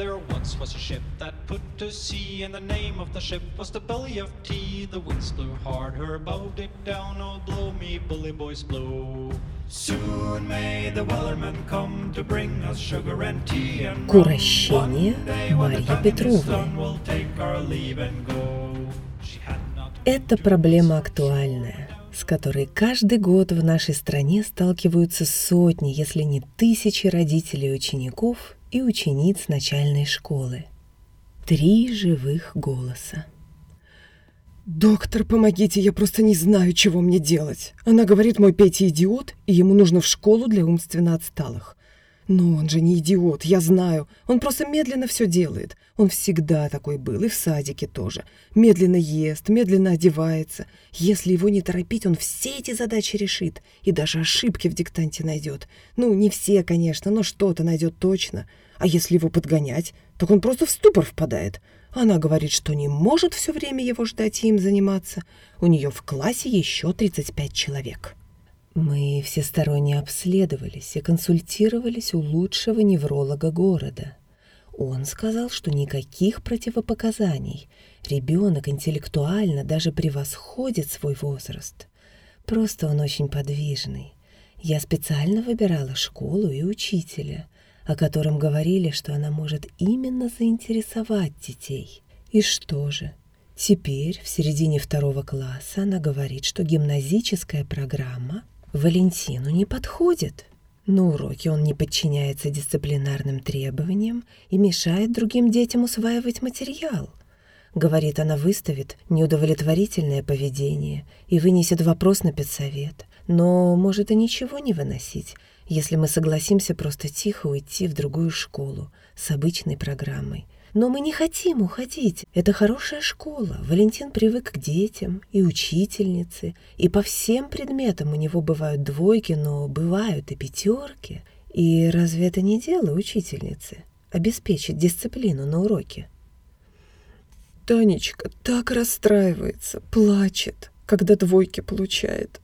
There once was a ship that put to sea, and the name of the ship was the Belly of Tea. The winds blew hard, her bow dipped down. Oh, blow me, bully boys, blow. Soon may the wellerman come to bring us sugar and tea and Курощение Марьи Петровны. Это проблема актуальная, с которой каждый год в нашей стране сталкиваются сотни, если не тысячи родителей и учеников и учениц начальной школы. Три живых голоса. «Доктор, помогите, я просто не знаю, чего мне делать. Она говорит, мой Петя идиот, и ему нужно в школу для умственно отсталых. Но он же не идиот, я знаю. Он просто медленно все делает. Он всегда такой был, и в садике тоже. Медленно ест, медленно одевается. Если его не торопить, он все эти задачи решит. И даже ошибки в диктанте найдет. Ну, не все, конечно, но что-то найдет точно. А если его подгонять, так он просто в ступор впадает. Она говорит, что не может все время его ждать и им заниматься. У нее в классе еще 35 человек. Мы всесторонне обследовались и консультировались у лучшего невролога города. Он сказал, что никаких противопоказаний. Ребенок интеллектуально даже превосходит свой возраст. Просто он очень подвижный. Я специально выбирала школу и учителя, о котором говорили, что она может именно заинтересовать детей. И что же? Теперь, в середине второго класса, она говорит, что гимназическая программа Валентину не подходит. На уроке он не подчиняется дисциплинарным требованиям и мешает другим детям усваивать материал. Говорит, она выставит неудовлетворительное поведение и вынесет вопрос на педсовет. Но может и ничего не выносить, если мы согласимся просто тихо уйти в другую школу с обычной программой – но мы не хотим уходить. Это хорошая школа. Валентин привык к детям и учительнице. И по всем предметам у него бывают двойки, но бывают и пятерки. И разве это не дело учительницы? Обеспечить дисциплину на уроке. Танечка так расстраивается, плачет, когда двойки получает.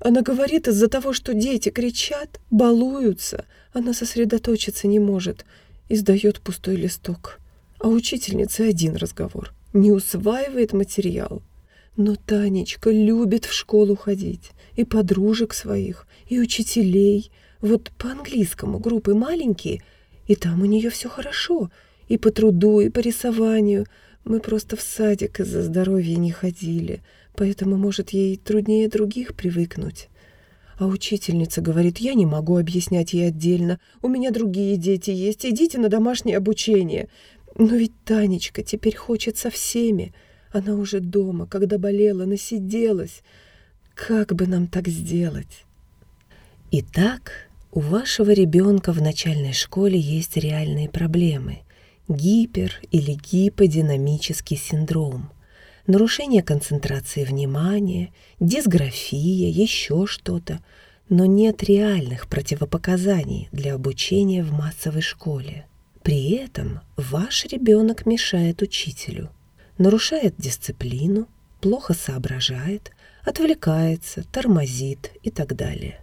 Она говорит из-за того, что дети кричат, балуются, она сосредоточиться не может и сдает пустой листок. А учительница один разговор. Не усваивает материал. Но Танечка любит в школу ходить. И подружек своих, и учителей. Вот по английскому группы маленькие, и там у нее все хорошо. И по труду, и по рисованию. Мы просто в садик из-за здоровья не ходили, поэтому, может, ей труднее других привыкнуть. А учительница говорит, я не могу объяснять ей отдельно. У меня другие дети есть, идите на домашнее обучение. Но ведь Танечка теперь хочет со всеми. Она уже дома, когда болела, насиделась. Как бы нам так сделать? Итак, у вашего ребенка в начальной школе есть реальные проблемы. Гипер- или гиподинамический синдром. Нарушение концентрации внимания, дисграфия, еще что-то. Но нет реальных противопоказаний для обучения в массовой школе. При этом ваш ребенок мешает учителю, нарушает дисциплину, плохо соображает, отвлекается, тормозит и так далее.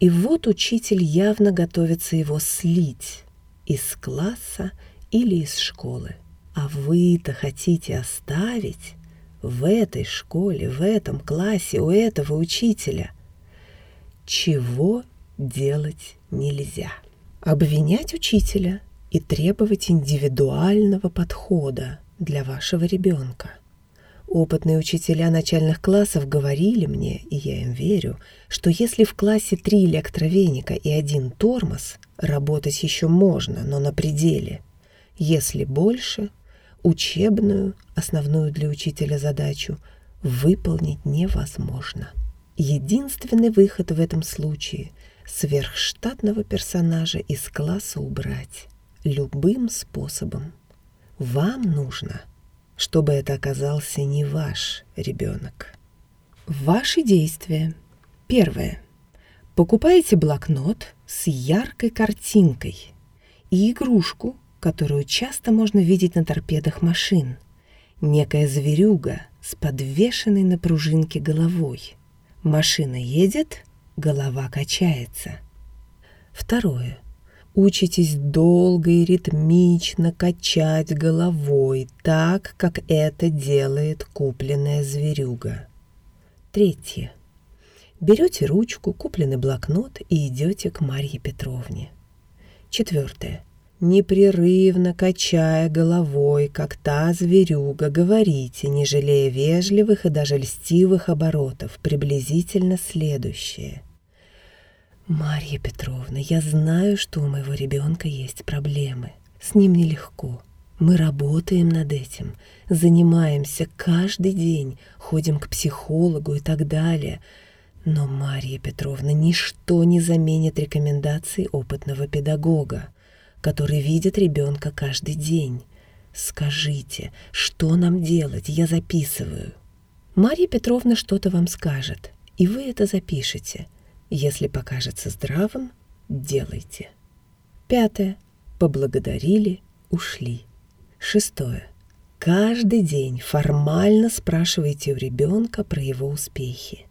И вот учитель явно готовится его слить из класса или из школы. А вы-то хотите оставить в этой школе, в этом классе у этого учителя. Чего делать нельзя? Обвинять учителя – и требовать индивидуального подхода для вашего ребенка. Опытные учителя начальных классов говорили мне, и я им верю, что если в классе три электровеника и один тормоз, работать еще можно, но на пределе. Если больше, учебную, основную для учителя задачу, выполнить невозможно. Единственный выход в этом случае – сверхштатного персонажа из класса убрать любым способом. Вам нужно, чтобы это оказался не ваш ребенок. Ваши действия. Первое. Покупаете блокнот с яркой картинкой и игрушку, которую часто можно видеть на торпедах машин. Некая зверюга с подвешенной на пружинке головой. Машина едет, голова качается. Второе. Учитесь долго и ритмично качать головой, так, как это делает купленная зверюга. Третье. Берете ручку, купленный блокнот и идете к Марье Петровне. Четвертое. Непрерывно качая головой, как та зверюга, говорите, не жалея вежливых и даже льстивых оборотов, приблизительно следующее – «Марья Петровна, я знаю, что у моего ребенка есть проблемы. С ним нелегко. Мы работаем над этим, занимаемся каждый день, ходим к психологу и так далее. Но, Марья Петровна, ничто не заменит рекомендаций опытного педагога, который видит ребенка каждый день. Скажите, что нам делать? Я записываю». Марья Петровна что-то вам скажет, и вы это запишете – если покажется здравым, делайте. Пятое. Поблагодарили, ушли. Шестое. Каждый день формально спрашивайте у ребенка про его успехи.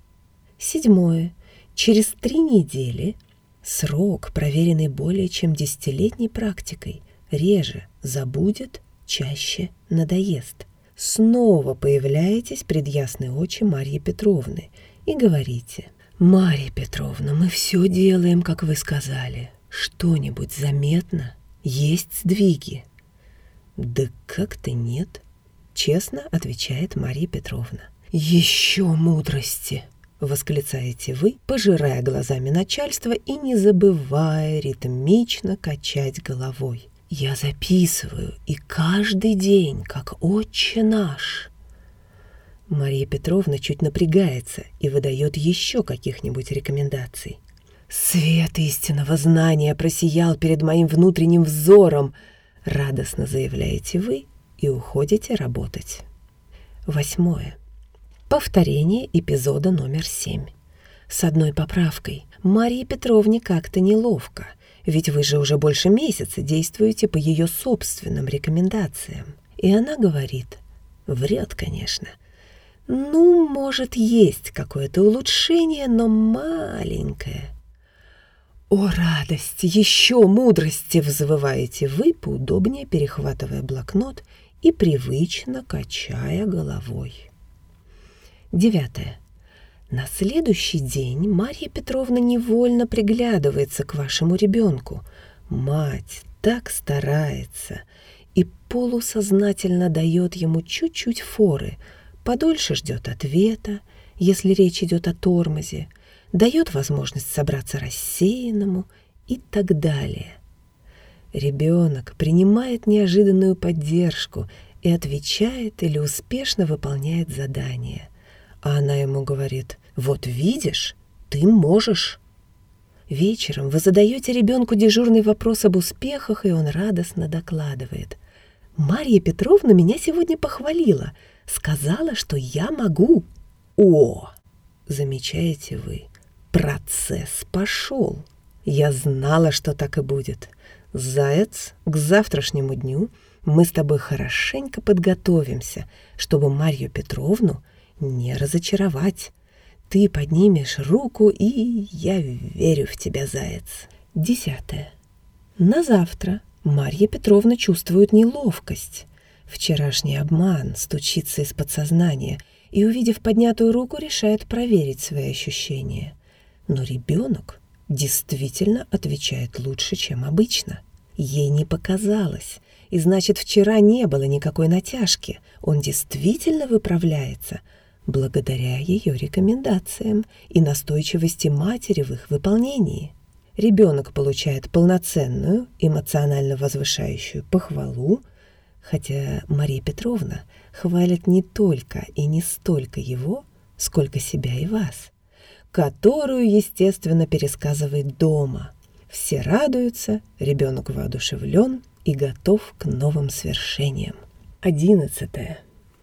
Седьмое. Через три недели срок, проверенный более чем десятилетней практикой, реже забудет, чаще надоест. Снова появляетесь пред ясной очи Марьи Петровны и говорите «Марья Петровна, мы все делаем, как вы сказали. Что-нибудь заметно? Есть сдвиги?» «Да как-то нет», — честно отвечает Марья Петровна. «Еще мудрости!» — восклицаете вы, пожирая глазами начальства и не забывая ритмично качать головой. «Я записываю, и каждый день, как отче наш!» Мария Петровна чуть напрягается и выдает еще каких-нибудь рекомендаций. «Свет истинного знания просиял перед моим внутренним взором», — радостно заявляете вы и уходите работать. Восьмое. Повторение эпизода номер семь. С одной поправкой. Марии Петровне как-то неловко, ведь вы же уже больше месяца действуете по ее собственным рекомендациям. И она говорит, врет, конечно, ну, может, есть какое-то улучшение, но маленькое. О, радость, еще мудрости, взвываете вы, поудобнее перехватывая блокнот и привычно качая головой. Девятое. На следующий день Марья Петровна невольно приглядывается к вашему ребенку. Мать так старается и полусознательно дает ему чуть-чуть форы – подольше ждет ответа, если речь идет о тормозе, дает возможность собраться рассеянному и так далее. Ребенок принимает неожиданную поддержку и отвечает или успешно выполняет задание. А она ему говорит, вот видишь, ты можешь. Вечером вы задаете ребенку дежурный вопрос об успехах, и он радостно докладывает. «Марья Петровна меня сегодня похвалила. Сказала, что я могу. О, замечаете вы, процесс пошел. Я знала, что так и будет. Заяц, к завтрашнему дню мы с тобой хорошенько подготовимся, чтобы Марью Петровну не разочаровать. Ты поднимешь руку, и я верю в тебя, заяц. Десятое. На завтра Марья Петровна чувствует неловкость. Вчерашний обман стучится из подсознания и, увидев поднятую руку, решает проверить свои ощущения. Но ребенок действительно отвечает лучше, чем обычно. Ей не показалось, и значит, вчера не было никакой натяжки. Он действительно выправляется благодаря ее рекомендациям и настойчивости матери в их выполнении. Ребенок получает полноценную, эмоционально возвышающую похвалу, хотя Мария Петровна хвалит не только и не столько его, сколько себя и вас, которую, естественно, пересказывает дома. Все радуются, ребенок воодушевлен и готов к новым свершениям. Одиннадцатое.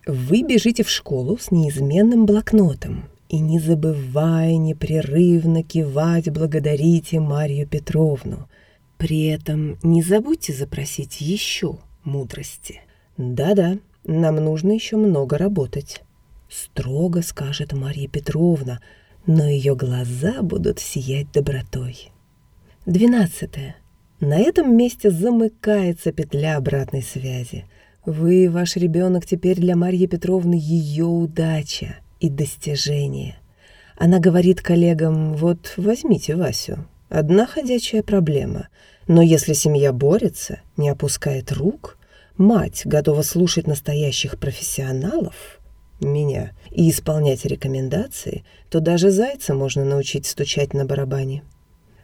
Вы бежите в школу с неизменным блокнотом и не забывая непрерывно кивать благодарите Марию Петровну. При этом не забудьте запросить еще – мудрости. Да-да, нам нужно еще много работать. Строго скажет Марья Петровна, но ее глаза будут сиять добротой. Двенадцатое. На этом месте замыкается петля обратной связи. Вы, ваш ребенок, теперь для Марьи Петровны ее удача и достижение. Она говорит коллегам, вот возьмите Васю, одна ходячая проблема. Но если семья борется, не опускает рук, мать готова слушать настоящих профессионалов, меня, и исполнять рекомендации, то даже зайца можно научить стучать на барабане.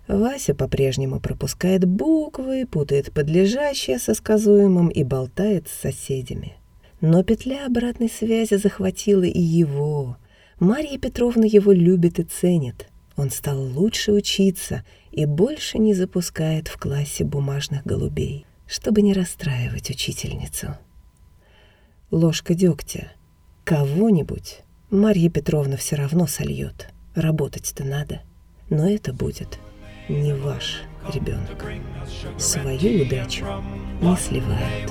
Вася по-прежнему пропускает буквы, путает подлежащее со сказуемым и болтает с соседями. Но петля обратной связи захватила и его. Марья Петровна его любит и ценит. Он стал лучше учиться и больше не запускает в классе бумажных голубей, чтобы не расстраивать учительницу. Ложка дегтя. Кого-нибудь Марья Петровна все равно сольет. Работать-то надо. Но это будет не ваш ребенок. Свою удачу не сливает.